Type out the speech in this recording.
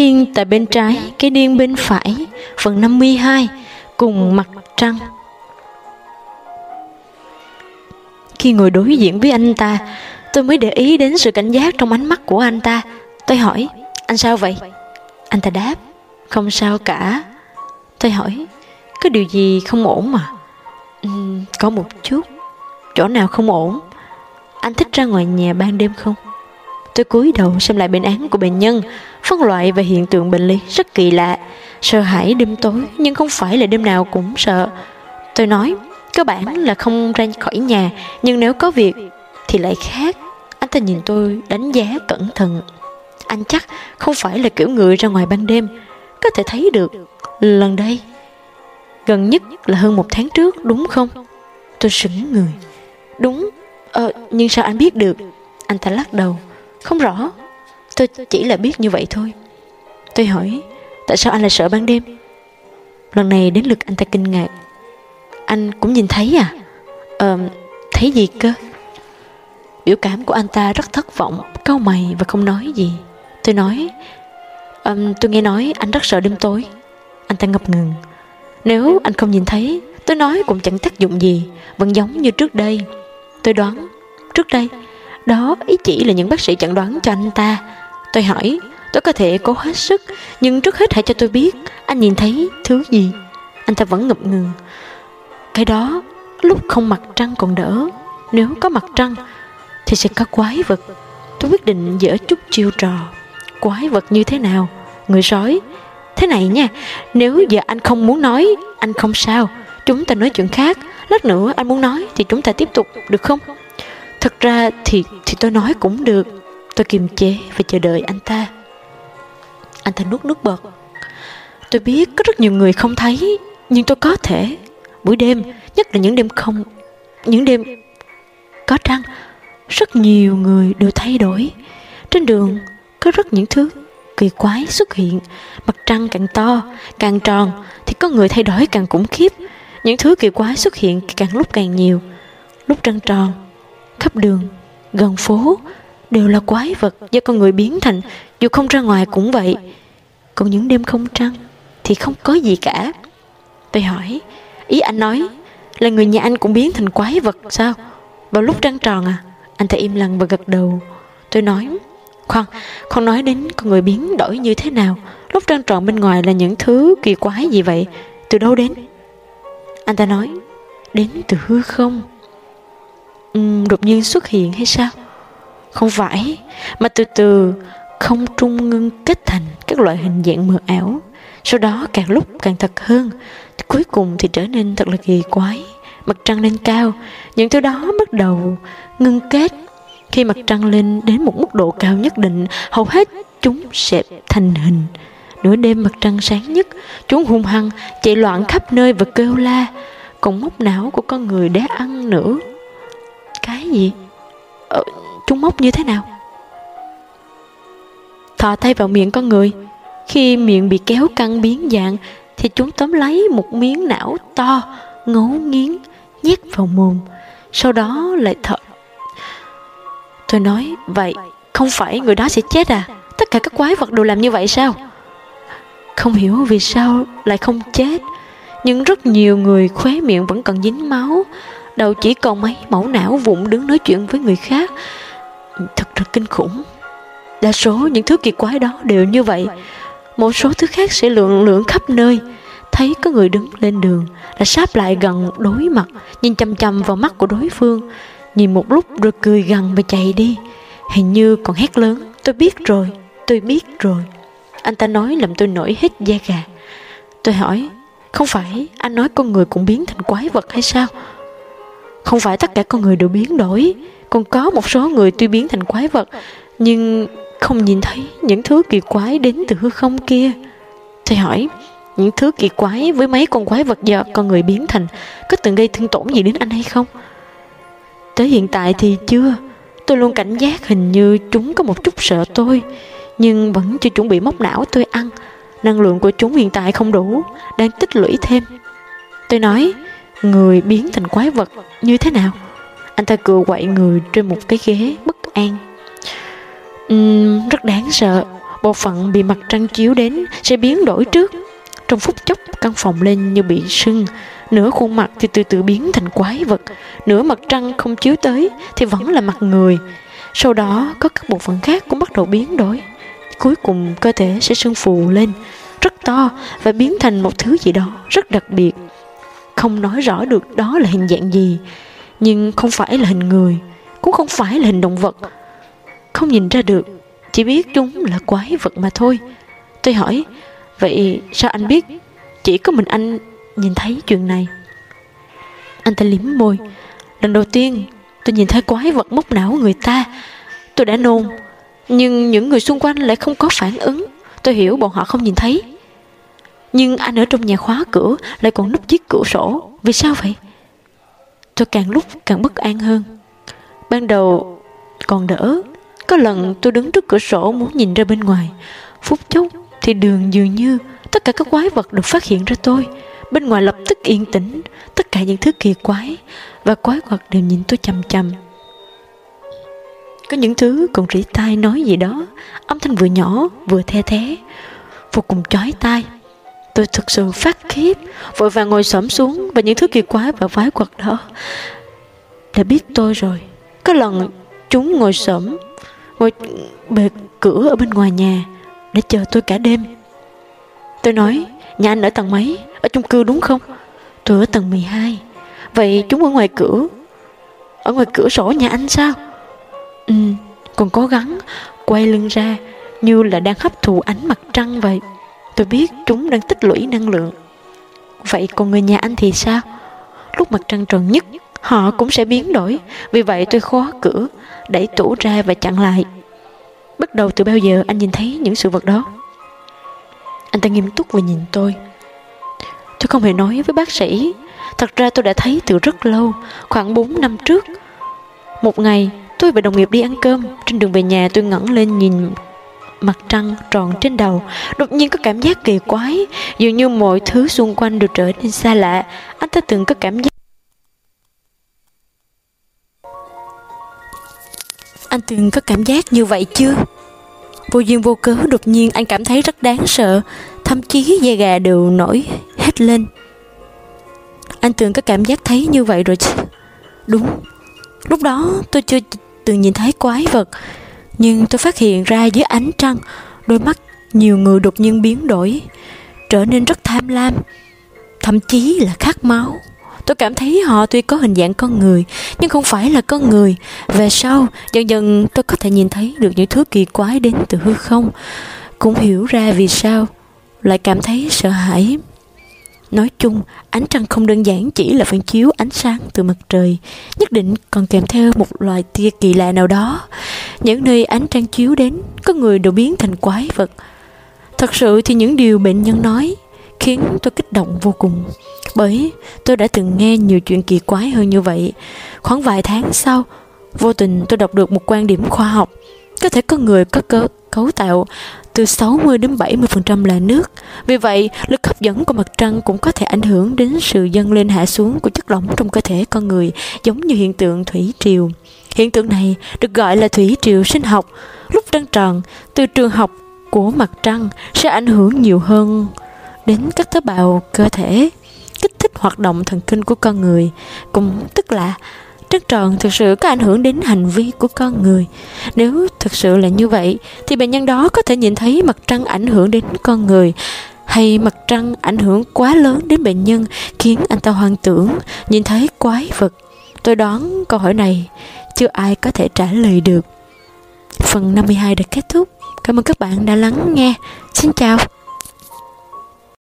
Thiên tại bên trái, cái điên bên phải, phần 52, cùng mặt trăng. Khi ngồi đối diện với anh ta, tôi mới để ý đến sự cảnh giác trong ánh mắt của anh ta. Tôi hỏi, anh sao vậy? Anh ta đáp, không sao cả. Tôi hỏi, có điều gì không ổn mà? Uhm, có một chút. Chỗ nào không ổn? Anh thích ra ngoài nhà ban đêm không? Tôi cúi đầu xem lại bệnh án của bệnh nhân, phân loại và hiện tượng bệnh lý rất kỳ lạ. Sợ hãi đêm tối nhưng không phải là đêm nào cũng sợ. Tôi nói, cơ bản là không ra khỏi nhà, nhưng nếu có việc thì lại khác. Anh ta nhìn tôi đánh giá cẩn thận. Anh chắc không phải là kiểu người ra ngoài ban đêm, có thể thấy được. Lần đây, gần nhất là hơn một tháng trước đúng không? Tôi sững người. Đúng, ờ, nhưng sao anh biết được? Anh ta lắc đầu. Không rõ. Tôi chỉ là biết như vậy thôi. Tôi hỏi Tại sao anh lại sợ ban đêm? Lần này đến lượt anh ta kinh ngạc. Anh cũng nhìn thấy à? Ờ Thấy gì cơ? Biểu cảm của anh ta rất thất vọng cau mày và không nói gì. Tôi nói um, Tôi nghe nói anh rất sợ đêm tối. Anh ta ngập ngừng. Nếu anh không nhìn thấy Tôi nói cũng chẳng tác dụng gì Vẫn giống như trước đây. Tôi đoán Trước đây đó, ý chỉ là những bác sĩ chẩn đoán cho anh ta. Tôi hỏi, Tôi có thể cố hết sức, Nhưng trước hết hãy cho tôi biết, Anh nhìn thấy thứ gì? Anh ta vẫn ngập ngừng. Cái đó, lúc không mặt trăng còn đỡ. Nếu có mặt trăng, Thì sẽ có quái vật. Tôi quyết định dở chút chiêu trò. Quái vật như thế nào? Người sói? Thế này nha, Nếu giờ anh không muốn nói, Anh không sao. Chúng ta nói chuyện khác. Lát nữa anh muốn nói Thì chúng ta tiếp tục, được không? Thật ra thì thì tôi nói cũng được. Tôi kiềm chế và chờ đợi anh ta. Anh ta nuốt nước bọt. Tôi biết có rất nhiều người không thấy Nhưng tôi có thể. Buổi đêm, nhất là những đêm không Những đêm có trăng Rất nhiều người đều thay đổi. Trên đường có rất những thứ kỳ quái xuất hiện. Mặt trăng càng to, càng tròn Thì có người thay đổi càng khủng khiếp. Những thứ kỳ quái xuất hiện càng lúc càng nhiều. Lúc trăng tròn khắp đường, gần phố đều là quái vật do con người biến thành, dù không ra ngoài cũng vậy. Còn những đêm không trăng thì không có gì cả. Tôi hỏi, ý anh nói là người nhà anh cũng biến thành quái vật sao? Vào lúc trăng tròn à? Anh ta im lặng và gật đầu. Tôi nói, khoan, không nói đến con người biến đổi như thế nào. Lúc trăng tròn bên ngoài là những thứ kỳ quái gì vậy? Từ đâu đến? Anh ta nói, đến từ hư không đột nhiên xuất hiện hay sao? Không phải, mà từ từ không trung ngưng kết thành các loại hình dạng mờ ảo. Sau đó càng lúc càng thật hơn, cuối cùng thì trở nên thật là kỳ quái. Mặt trăng lên cao, những thứ đó bắt đầu ngưng kết. Khi mặt trăng lên đến một mức độ cao nhất định, hầu hết chúng sẽ thành hình. Nửa đêm mặt trăng sáng nhất, chúng hung hăng chạy loạn khắp nơi và kêu la. Còn mốc não của con người đã ăn nữa cái gì? Ờ, chúng móc như thế nào? Thò tay vào miệng con người. Khi miệng bị kéo căng biến dạng Thì chúng tóm lấy một miếng não to Ngấu nghiến Nhét vào mồm. Sau đó lại thở. Tôi nói Vậy không phải người đó sẽ chết à? Tất cả các quái vật đều làm như vậy sao? Không hiểu vì sao lại không chết Nhưng rất nhiều người khóe miệng vẫn còn dính máu đầu chỉ còn mấy mẫu não vụn đứng nói chuyện với người khác. Thật là kinh khủng. Đa số những thứ kỳ quái đó đều như vậy. Một số thứ khác sẽ lượn lượn khắp nơi. Thấy có người đứng lên đường, là sáp lại gần đối mặt, nhìn chăm chăm vào mắt của đối phương. Nhìn một lúc rồi cười gần và chạy đi. Hình như còn hét lớn, tôi biết rồi, tôi biết rồi. Anh ta nói làm tôi nổi hết da gà. Tôi hỏi, không phải anh nói con người cũng biến thành quái vật hay sao? Không phải tất cả con người đều biến đổi. Còn có một số người tuy biến thành quái vật, Nhưng không nhìn thấy những thứ kỳ quái đến từ hư không kia. Thầy hỏi, Những thứ kỳ quái với mấy con quái vật do con người biến thành, Có từng gây thương tổn gì đến anh hay không? Tới hiện tại thì chưa. Tôi luôn cảnh giác hình như chúng có một chút sợ tôi, Nhưng vẫn chưa chuẩn bị móc não tôi ăn. Năng lượng của chúng hiện tại không đủ, Đang tích lũy thêm. Tôi nói Người biến thành quái vật như thế nào Anh ta cựa quậy người trên một cái ghế bất an uhm, Rất đáng sợ bộ phận bị mặt trăng chiếu đến sẽ biến đổi trước. Trong phút chốc căn phòng lên như bị sưng, nửa khuôn mặt thì từ từ biến thành quái vật, nửa mặt trăng không chiếu tới thì vẫn là mặt người. Sau đó có các bộ phận khác cũng bắt đầu biến đổi. Cuối cùng cơ thể sẽ sưng phù lên, rất to và biến thành một thứ gì đó rất đặc biệt. Không nói rõ được đó là hình dạng gì, nhưng không phải là hình người, cũng không phải là hình động vật. Không nhìn ra được, chỉ biết chúng là quái vật mà thôi. Tôi hỏi, vậy sao anh biết chỉ có mình anh nhìn thấy chuyện này? Anh ta liếm môi. Lần đầu tiên tôi nhìn thấy quái vật móc não người ta, tôi đã nôn. Nhưng những người xung quanh lại không có phản ứng. Tôi hiểu bọn họ không nhìn thấy. Nhưng anh ở trong nhà khóa cửa lại còn núp chiếc cửa sổ. Vì sao vậy? Tôi càng lúc càng bất an hơn. Ban đầu còn đỡ. Có lần tôi đứng trước cửa sổ muốn nhìn ra bên ngoài. Phút chốc thì đường dường như tất cả các quái vật được phát hiện ra tôi. Bên ngoài lập tức yên tĩnh, tất cả những thứ kỳ quái và quái vật đều nhìn tôi chầm chầm. Có những thứ còn rỉ tai nói gì đó, âm thanh vừa nhỏ vừa the thế, vô cùng chói tai. Tôi thực sự phát khiếp, vội vàng ngồi xổm xuống và những thứ kỳ quái và vái quật đó đã biết tôi rồi. Có lần chúng ngồi xổm, ngồi bề cửa ở bên ngoài nhà để chờ tôi cả đêm. Tôi nói, nhà anh ở tầng mấy, ở chung cư đúng không? Tôi ở tầng 12. Vậy chúng ở ngoài cửa, ở ngoài cửa sổ nhà anh sao? Ừ, còn cố gắng quay lưng ra như là đang hấp thụ ánh mặt trăng vậy. Tôi biết chúng đang tích lũy năng lượng. Vậy còn người nhà anh thì sao? Lúc mặt trăng tròn nhất, họ cũng sẽ biến đổi. Vì vậy tôi khóa cửa, đẩy tủ ra và chặn lại. Bắt đầu từ bao giờ anh nhìn thấy những sự vật đó? Anh ta nghiêm túc và nhìn tôi. Tôi không hề nói với bác sĩ. Thật ra tôi đã thấy từ rất lâu, khoảng 4 năm trước. Một ngày, tôi và đồng nghiệp đi ăn cơm. Trên đường về nhà tôi ngẩng lên nhìn mặt trăng tròn trên đầu. Đột nhiên có cảm giác kỳ quái, dường như mọi thứ xung quanh đều trở nên xa lạ. Anh ta từng có cảm giác anh từng có cảm giác như vậy chưa? Vô duyên vô cớ đột nhiên anh cảm thấy rất đáng sợ. Thậm chí da gà đều nổi hết lên. Anh từng có cảm giác thấy như vậy rồi chứ? Đúng. Lúc đó tôi chưa từng nhìn thấy quái vật nhưng tôi phát hiện ra dưới ánh trăng đôi mắt nhiều người đột nhiên biến đổi trở nên rất tham lam thậm chí là khát máu. Tôi cảm thấy họ tuy có hình dạng con người nhưng không phải là con người. Về sau dần dần tôi có thể nhìn thấy được những thứ kỳ quái đến từ hư không. Cũng hiểu ra vì sao lại cảm thấy sợ hãi. Nói chung, ánh trăng không đơn giản chỉ là phản chiếu ánh sáng từ mặt trời, nhất định còn kèm theo một loài tia kỳ lạ nào đó. Những nơi ánh trăng chiếu đến, có người đều biến thành quái vật. Thật sự thì những điều bệnh nhân nói khiến tôi kích động vô cùng. Bởi tôi đã từng nghe nhiều chuyện kỳ quái hơn như vậy. Khoảng vài tháng sau, vô tình tôi đọc được một quan điểm khoa học. Có thể có người có cơ cấu tạo từ 60 đến 70% là nước. Vì vậy, lực hấp dẫn của mặt trăng cũng có thể ảnh hưởng đến sự dâng lên hạ xuống của chất lỏng trong cơ thể con người, giống như hiện tượng thủy triều. Hiện tượng này được gọi là thủy triều sinh học. Lúc trăng tròn, từ trường học của mặt trăng sẽ ảnh hưởng nhiều hơn đến các tế bào cơ thể, kích thích hoạt động thần kinh của con người, cũng tức là trăng tròn thực sự có ảnh hưởng đến hành vi của con người. Nếu thực sự là như vậy, thì bệnh nhân đó có thể nhìn thấy mặt trăng ảnh hưởng đến con người, hay mặt trăng ảnh hưởng quá lớn đến bệnh nhân khiến anh ta hoang tưởng, nhìn thấy quái vật. Tôi đoán câu hỏi này chưa ai có thể trả lời được. Phần 52 đã kết thúc. Cảm ơn các bạn đã lắng nghe. Xin chào.